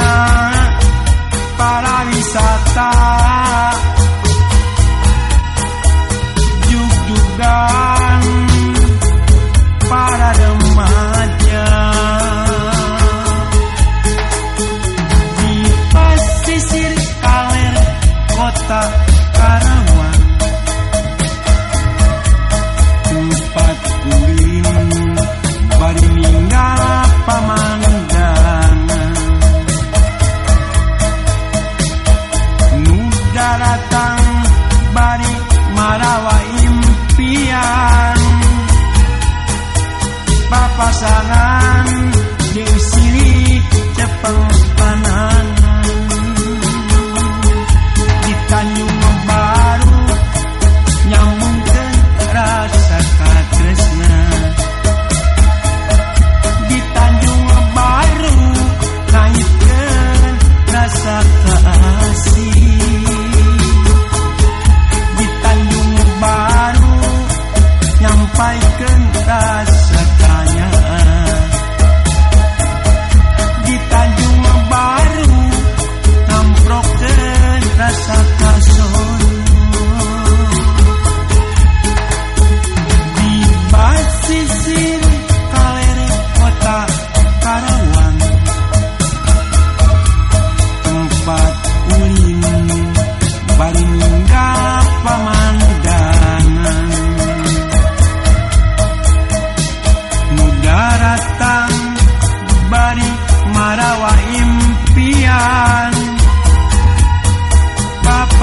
ना datang balik marawa impian. Papasangan di sini cepeng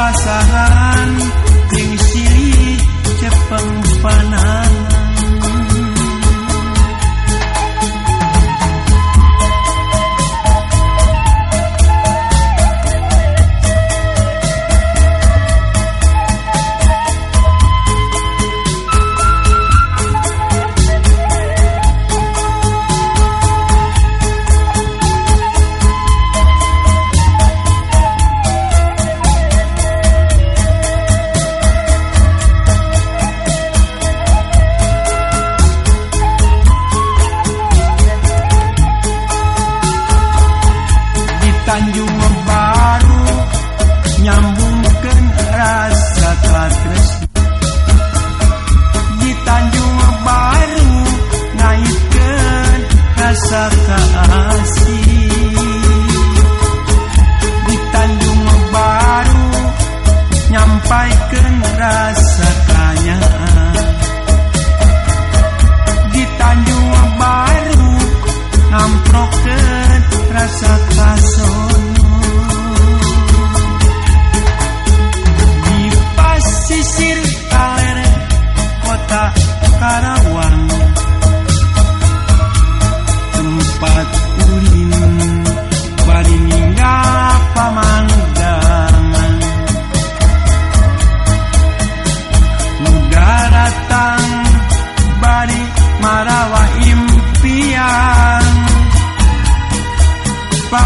pasangan King Silih cepeng panas rasa Di Tanjung Baru Amprok rasa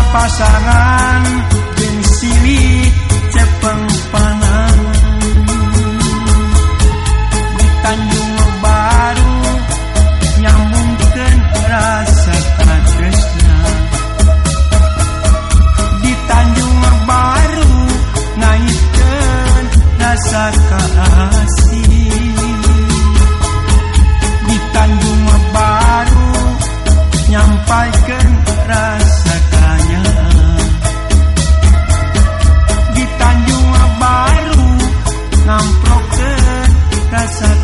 pasangan gengsi memprokes rasa